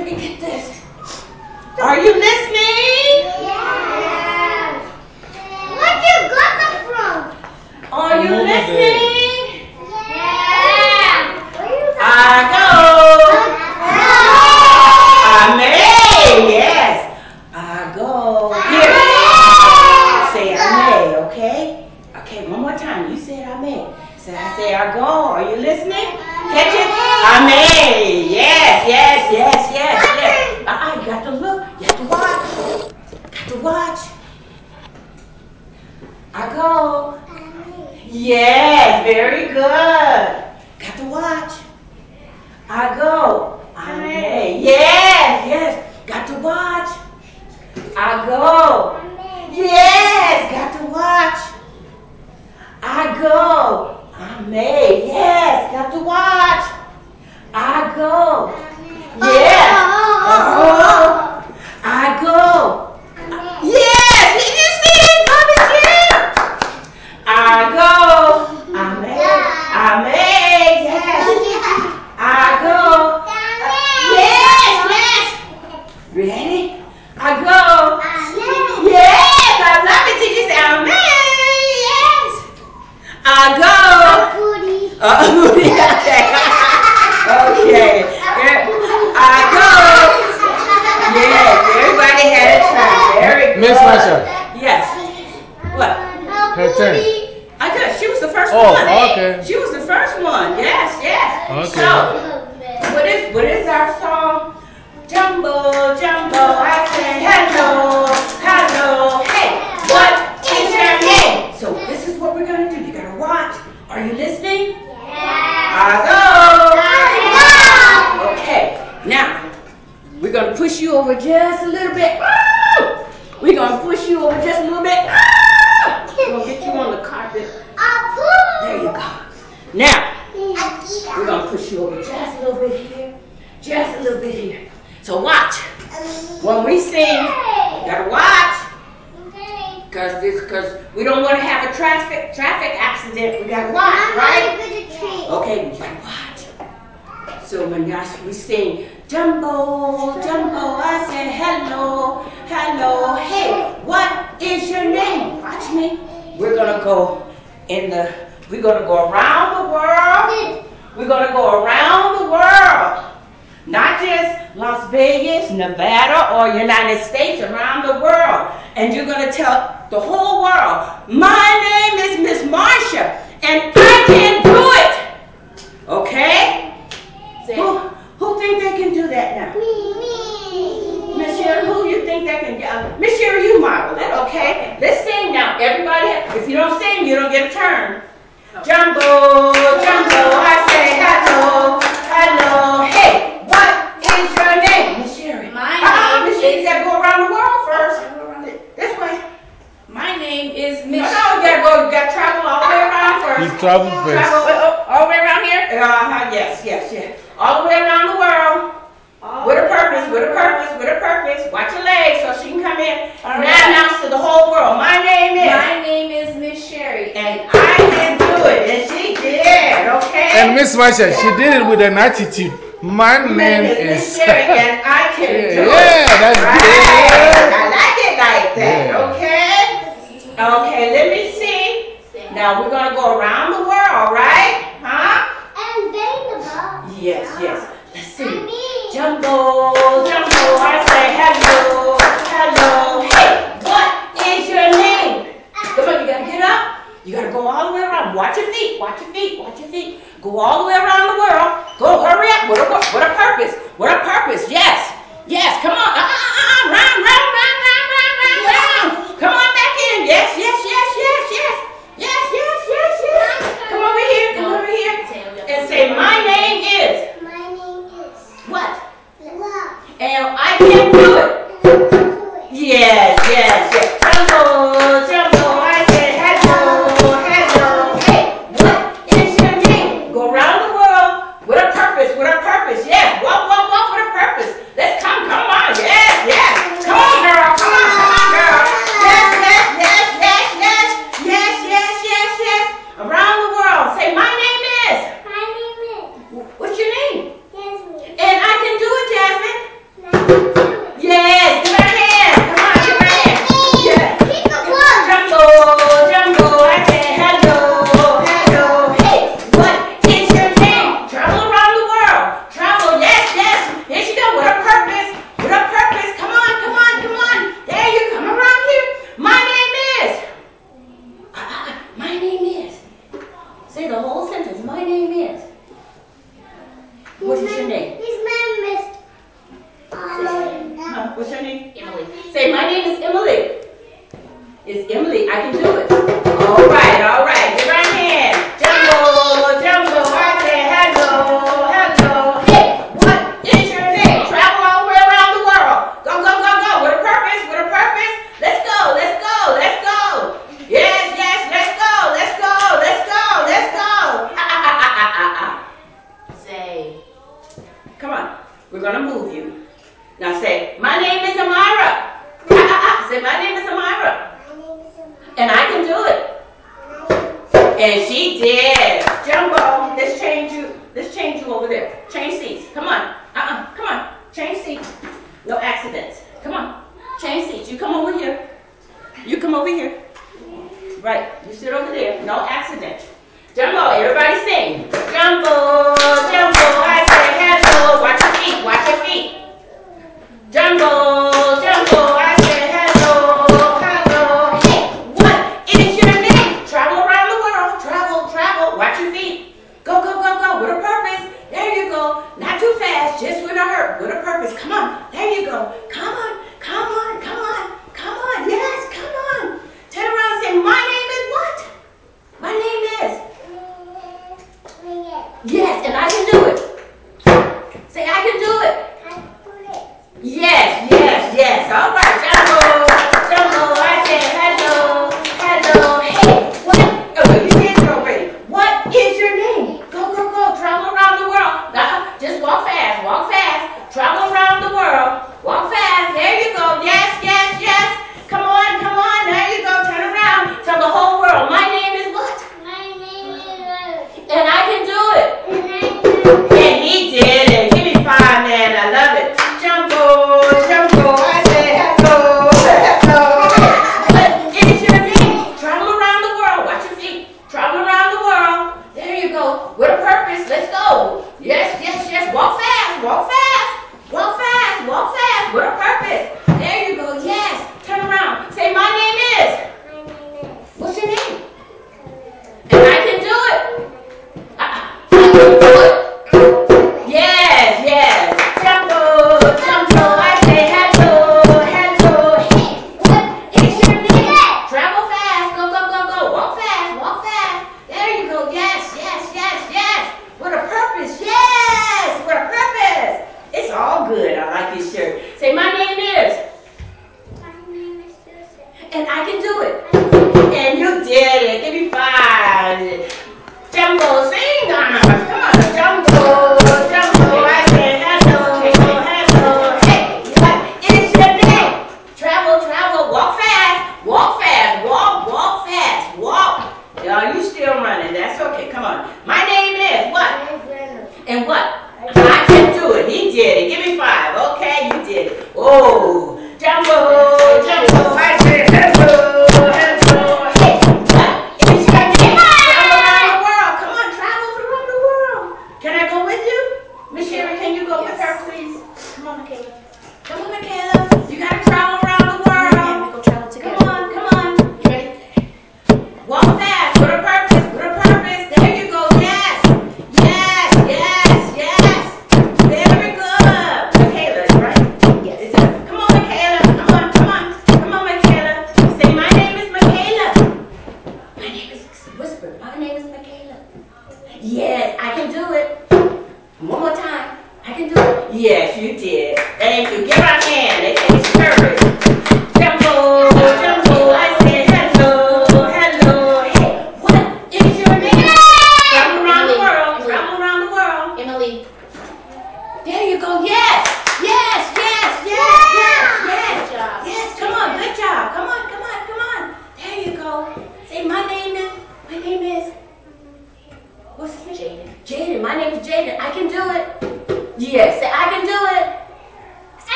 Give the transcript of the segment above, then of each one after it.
get this. Are you listening? Yes. Where you got that from? Are you Come over there. listening? Yeah. Where you got I go. I may. Yes. I go. Here. Say I may, okay? Okay, one more time. You said I may. Say I say I go. Are you listening? Catch it? I may. Yes, yes, yes, yes, yes. Uh-uh, you got to look. You have to watch. Got to watch. I go. Yes, very good. Got to watch. I go. I may. Yes, yes. Got to watch. I go. Yes, got to watch. I go. I may. Yes, got to watch. I go. Yes. Oh, I go. Yes, did you see it, Bobby Jim? I go. I may. I may. Yes. I go. Yes, yes. Ready? I go. Yes, I love it. Did you say I may? Yes. I go. Uh, okay. okay. Yeah. I go. Yes, everybody had a turn. Very good. Miss Marsha, Yes. What? her turn. I could. She was the first Oh, one. okay. She was the first one. Yes, yes. Okay. So, what is what is our song? Jumbo, jumbo, I say hello, hello, hey, what is your name? So this is what we're gonna do. You gotta watch. Are you listening? Yeah. I go. Okay. Now we're gonna push you over just a little bit. Woo! We're gonna push you over just a little bit. Woo! We're gonna get you on the carpet. There you go. Now we're gonna push you over just a little bit here, just a little bit here. So watch. When we sing, you gotta watch. Cause this, cause we don't want to have a traffic traffic accident. We gotta watch, right? Okay, we gotta watch. So when y'all we sing Jumbo, Jumbo, I say hello, hello, hey, what is your name? Watch me. We're gonna go in the. We're gonna go around the world. We're gonna go around the world. Not just Las Vegas, Nevada, or United States, around the world. And you're going to tell the whole world, my name is Miss Marsha, and I can do it. Okay? Who, who think they can do that now? Me. me. Miss Sherry, who you think they can do? Uh, Miss Sherry, you model it, okay? Let's sing now. Everybody, if you don't sing, you don't get a turn. Jumbo, jumbo, I say hello, hello, hey, what is your name? Miss Sherry. My Uh-uh, name Miss Sherry, you is- gotta go around the world first. This way. My name is No, no, you Miss. Gotta you gotta travel all the way around first. He's travel first. Travel, uh, uh, all the way around here? Uh-huh, yes, yes, yes. All the way around the world. With a purpose, with a purpose, with a purpose. Watch your legs so she can come in. All Now announce to the whole world. My name is. My name is Miss Sherry. and I can do it. And she did, okay? And Miss Marsha, she did it with an attitude. My My name Miss is. Sherry, and I can Yeah, do it. yeah, that's right. good. I like it like that, Yeah. okay? Okay, let me see. Now we're gonna go around the world, right? Huh? And bang the Yes, yes. Let's see. Jumbo, jumbo, I say hello, hello. Hey, what is your name? Come on, you gotta get up. You gotta go all the way around. Watch your feet, watch your feet, watch your feet. Go all the way around the world. Go, hurry up. What a, what a purpose. What a purpose. Yes. Yes, come on. Uh, uh, uh, uh, round, round, round, round, round, round. Come on back in. Yes, yes, yes, yes, yes. Yes, yes, yes, yes. Come over here, come over here. And say, my name is My name is. what? And I can't do it. Yes, yes, yes. Jumbo, jumbo, Emily, I can do it. All right, all right. Cầu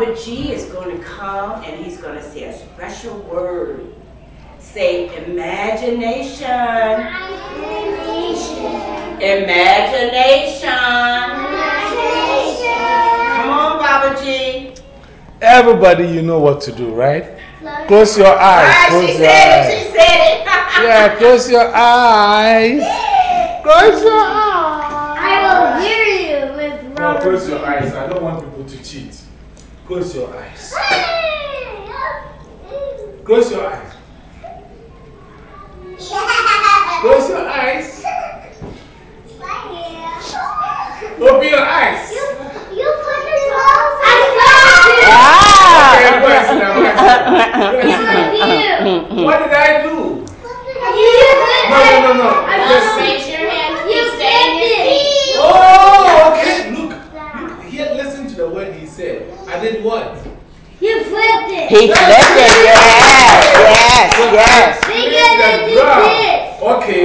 Baba G is going to come and he's going to say a special word. Say imagination. Imagination. Imagination Come on, Baba G. Everybody, you know what to do, right? Close your eyes. Ah, she Close your said it. eyes. She said it. Yeah, close your eyes. Close your eyes. I will hear you with Robert. No, close your eyes. I don't want people to cheat. Close your eyes. Close your eyes. Close your eyes. Open your eyes. Ah! Okay, go and sit down, go and sit down. Go and sit down. What did I do? No, no, no, no. Just sit. Raise your hand. You stay in your seat. Oh, okay. Look, look here, listen to the word he said. I did what? You flipped it. He flipped it. Yes, yes, yes. Bigger than The you ground. did. Okay.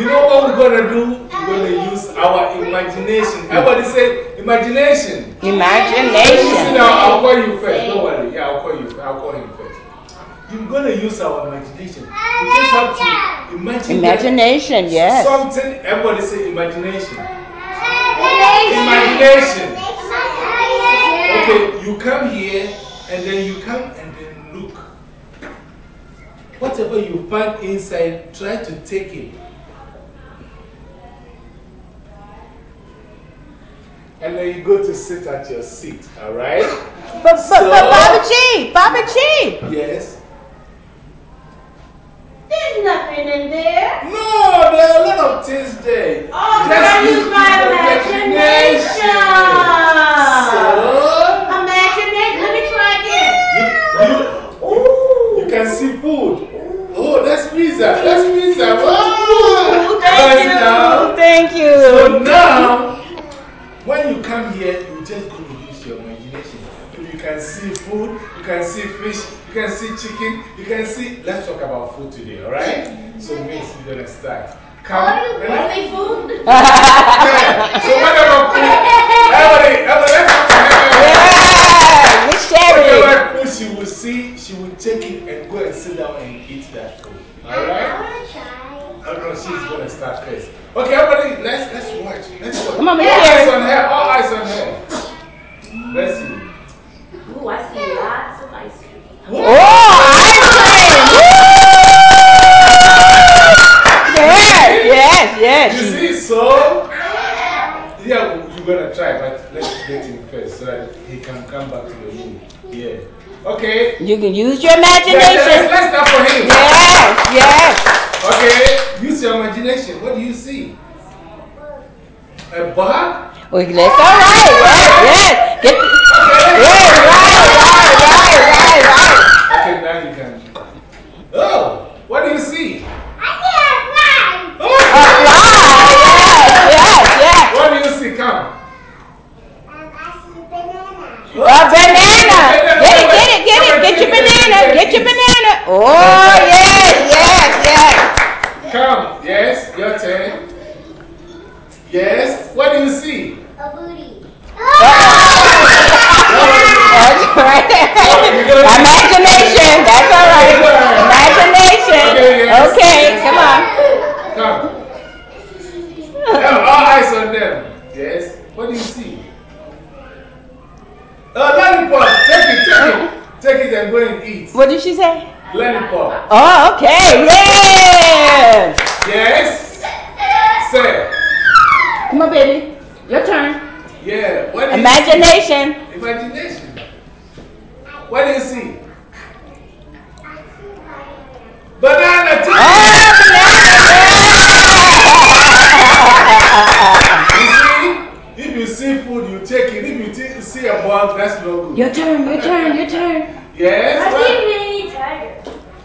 You know what we're gonna do? We're gonna use our imagination. Everybody mm. say imagination. You sit Imagination. down, I'll call you first. Don't worry. Yeah, I'll call you. I'll call him first. You're gonna use our imagination. We just have to imagine. Imagination, yes. Something. Everybody say imagination. imagination. Imagination. Okay, you come here and then you come and then look. Whatever you find inside, try to take it. And then you go to sit at your seat, alright? But, but, but Baba G, Baba G. Yes? There's nothing in there. No, there are a lot of things there. Oh, Just I use use my imagination. imagination. So, Imagination. Let me try again. you, you, Ooh. you can see food. Oh, that's pizza. That's pizza. Ooh, Wow. thank Sit you. down. Thank So now, when you come here, you just go to use your imagination. You can see food, you can see fish, you can see chicken, you can see. Let's talk about food today, alright? So, Miss, we're gonna start. Come. Only food? Yeah. So, what about food? Everybody, everybody, let's talk about Yeah, Miss Sherry. Whatever food she will see, she will take it and go and sit down and eat that food. Alright? Oh no, she's gonna start first. Okay, everybody, let's, let's. Let's watch. Come on, all Miss eyes Sherry. on her, all eyes on her. Let's see. Ooh, I see lots of ice cream. Oh, ice cream. Yes, yes, yes. You She- see, so. Yeah, you're gonna try, but let's get him first so that he can come back to the room. Yeah. Okay. You can use your Let's, let's, imagination. let's for him. Yes, yes. Okay, use your imagination. What do you see? A bug? Well, that's all right. Yes, yes. Get the, yes, right, right, right, right, right. Okay, now you can. Oh, what do you see? I can't fly. Oh, Right, yes, yes, yes. what do you see? Come. Um, I see banana. A banana. Get your banana. Get your banana. Oh, yes, yes. Oh, okay. Yeah. Yes. Say. Come on, baby. Your turn. Yeah. What Imagination. Imagination. What do you see? Banana. Take it. Oh, you see? If you see food, you take it. If you see a bug, that's no good. Your turn, your turn, your turn. Yes? I What, see a mini tiger.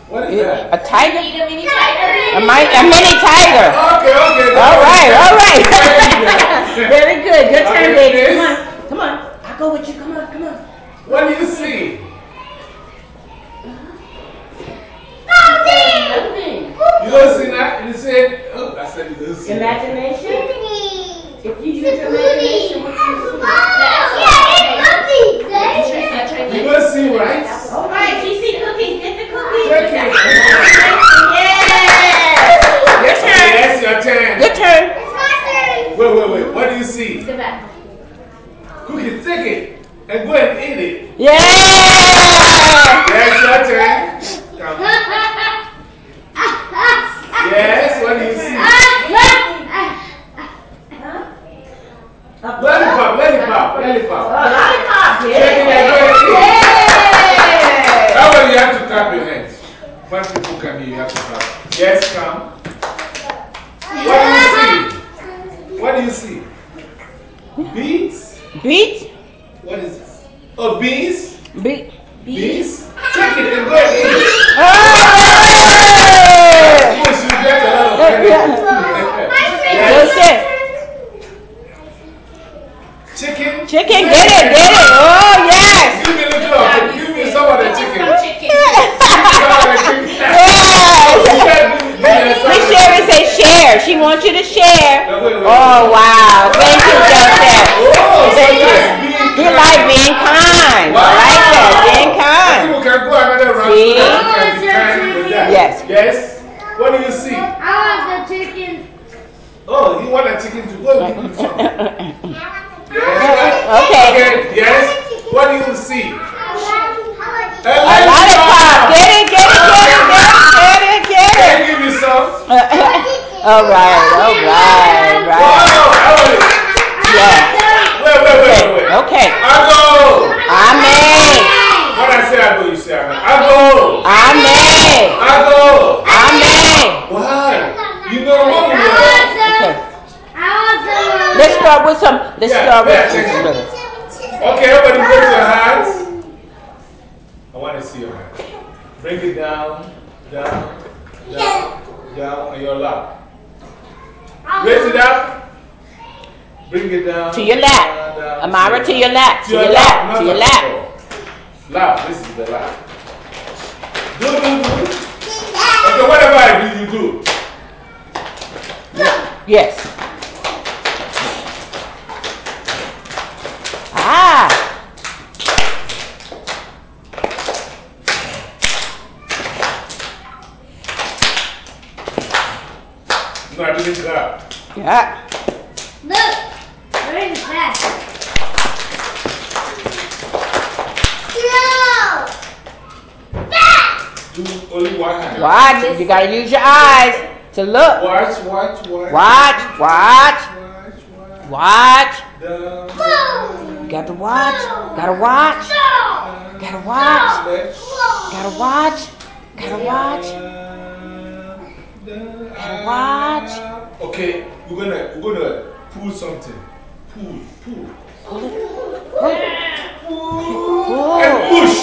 What is that? A tiger? A mini tiger. A, mi- a mini tiger. Okay, okay. All right, all right. right. Very good. Your turn, Okay, baby. Come on, come on. I'll go with you. Come on, come on. what do you see? Nothing. You don't see that? You said, oh, I said you don't see that. Imagination. Booty. If you use imagination, what do you see? Yeah, it's booty. You don't see right? Alright, you see cookies. Get the cookies. Take it. Yes. Your turn. Yes, your turn. Your turn. It's my turn. Wait, wait, wait. What do you see? The back. Cookie, take it and go and eat it. Yeah. Yes, your turn. Come. Yes, what do you see? Ah, lollipop, lollipop, lollipop. Lollipop. Take it and go and eat it. Yeah. How about you have to clap your hands? When people come here, you have to clap. Yes, come. What do you see? What do you see? Beans? Beat. What is this? Oh, beans? Beat. Beans? Take it and go and eat it. Oh. Yes, you get a lot of credit. yes. Okay. Chicken? Chicken, get it, get it. Oh, yes. Give me a little of it. Give me some of the chicken. Some chicken. Some of the chicken. Yes. You can't give me- give me some of Miss the Sherry chicken. say share. She wants you to share. No, wait, wait, Oh, wait. wow. Thank you, Joseph. Oh, so Thank you. that's being You kind. like being kind. I like that. Being kind. People can go another round See? so that you can be kind with that. Yes. Yes. What do you see? I want the chicken. Oh, you want a chicken to go give me some. Yes. Okay. Okay. Yes. What do you see? A lollipop. Get it, get it, get it, get it, get Can it, you give me some? get it. All right, all right, Oh, right. I want. Yeah. Wait, wait, wait, wait. Okay. I go. Amen. When I say I go, you say I go. I go. Amen. I go. Amen. Why? You know what we are. Okay. I want some. Let's start with some. Let's Yeah, start with yeah, some. Okay, everybody raise your hands. I want to see your hands. Bring it down, down, down, down on your lap. Raise it up. Bring it down. To your lap. down, Amara, to your lap. To your lap. To your lap. Lap, this is the lap. Do, do, do. Okay, whatever I do, you do. Yes. Ah. No, I didn't clap. Yeah. Look. Where is that? Do only one hand. Watch. You gotta use your eyes to look. Watch, watch, watch. Watch. Watch. Watch, watch. Watch. Gotta watch. Gotta watch. Gotta watch. Gotta watch. Gotta watch. Gotta watch. Okay, we're gonna we're gonna pull something. pull, pull. Pull. And push.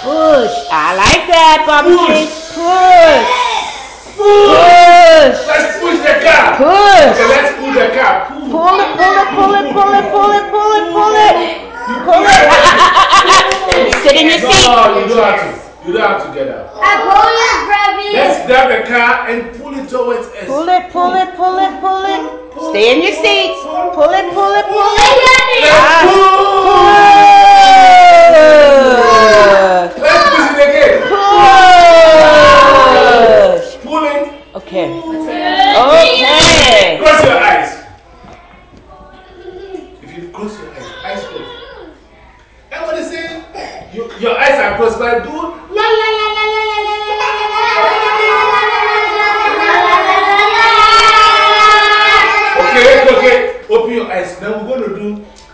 Push. I like that, Bobby. Push. Push. Pull. Push. Let's push the car. Push. Okay, let's pull the car. Pull. Pull it, pull it, pull it, pull it, pull it, pull it, pull it. Pull it. Ah, ah, ah, ah, ah. Sit in your seat. No, seat. you don't have to. You don't have to get out. I pull it, Bobby. Let's grab the car and pull it towards us. Pull it, pull it, pull it, pull it. Stay in your seats. Pull it, pull it, pull it. Let's pull. Push. Let's push it again. Push. Pull it. Okay. Okay. Close your eyes. If you close your eyes, eyes closed. And what is saying? You, your eyes are closed, but do la la la la la la la Okay, okay, okay. Open your eyes. Now we're going to do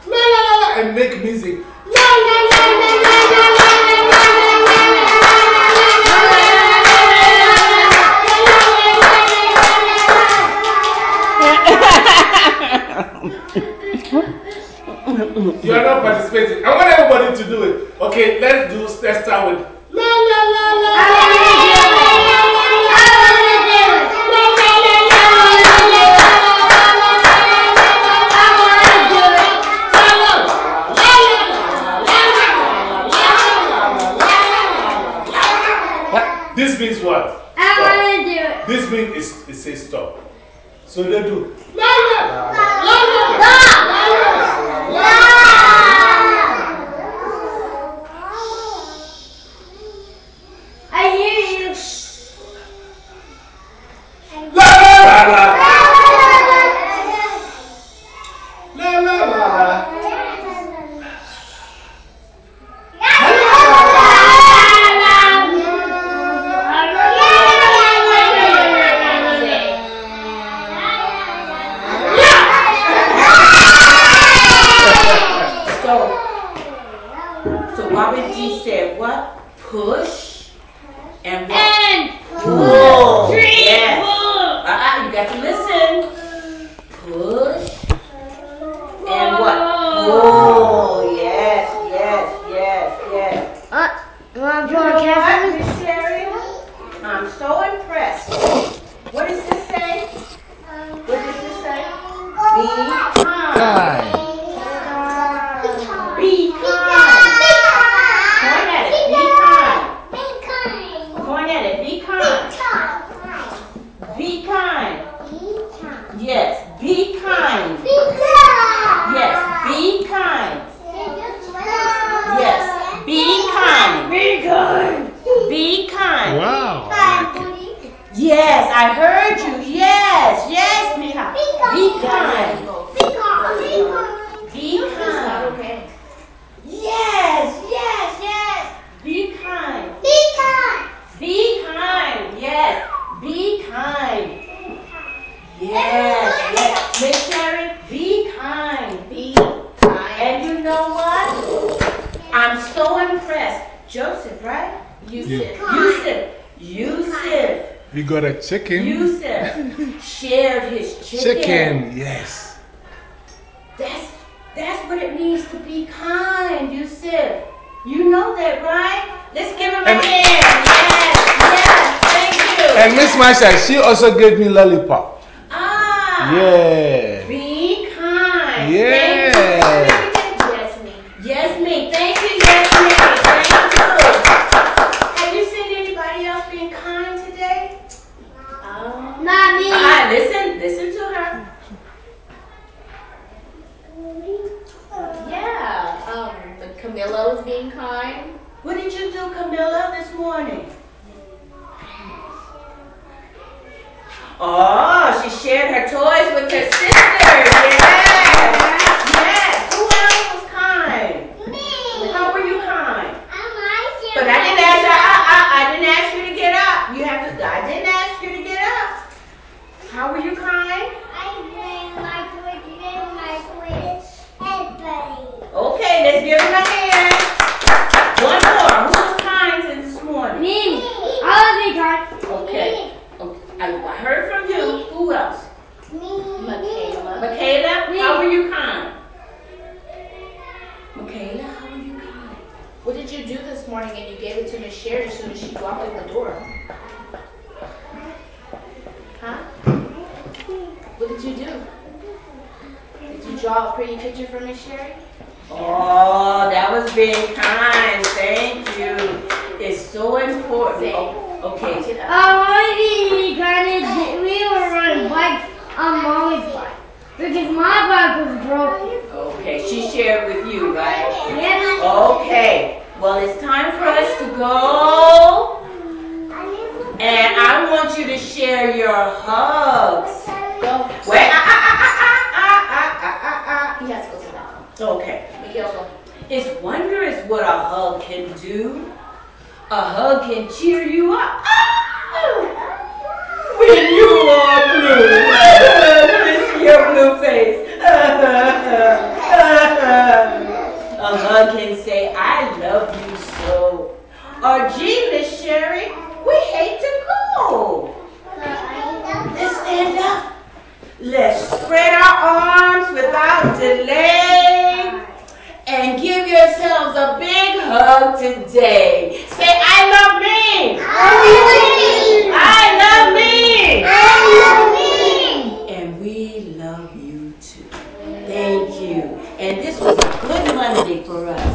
la la la la and make music. La la la la la la la You are not participating. I want everybody to do it. Okay, let's do. Let's start with la la la la. This means what? Stop. This means it says stop. So they do. Chicken. Yusuf shared his chicken. Chicken, yes. That's that's what it means to be kind, Yusuf. You know that, right? Let's give him a And- hand. Yes, yes, thank you. And Miss Marsha, she also gave me lollipop. ah, Yeah. be kind. Yeah. Thank you. Yes, me. Yes, me. Thank you, yes, me. Thank you. Have you seen anybody else being kind today? Not me. Ah, listen, listen to her. Yeah, um, the Camilla was being kind. What did Camilla, this morning? Oh, she shared her toys with her sisters. Yes. Yes. Who else was kind? How were you kind? But I didn't ask you. I, I, I didn't ask you to get up. You have to. I didn't ask you to get up. How were you kind? Okay, let's give him a hand. One more. Who was kind this morning? Me. I'll be kind. Okay. okay. I, I heard from you. Who else? Michaela. Michaela, how were you kind? you do this morning and you gave it to Miss Sherry as soon as she walked in the door? Huh? What did you do? Did you draw a pretty picture for Miss Sherry? Oh, that was very kind. Thank you. It's so important. Say. Oh, okay. Point it up. Uh, we kind of, we were riding bikes on mommy's bike. Because my bike was broken. Okay, she shared with you, right? Yeah. Okay. Well, it's time for us to go. And I want you to share your hugs. Go. Wait. Ah, ah, ah, ah, ah, ah, ah, He has to go sit down. ah. Okay. Miguel. It's wondrous what a hug can do. A hug can cheer you up. Ah! When you are blue. See your blue face. A hug can say, I love you so. Or, gee, Miss Sherry, we hate to go. Let's stand up. Let's spread our arms without delay and give yourselves a big hug today. Say, I love me. I love me. I love me. I love me. And we love you too. Thank you. And this was a good Monday for us.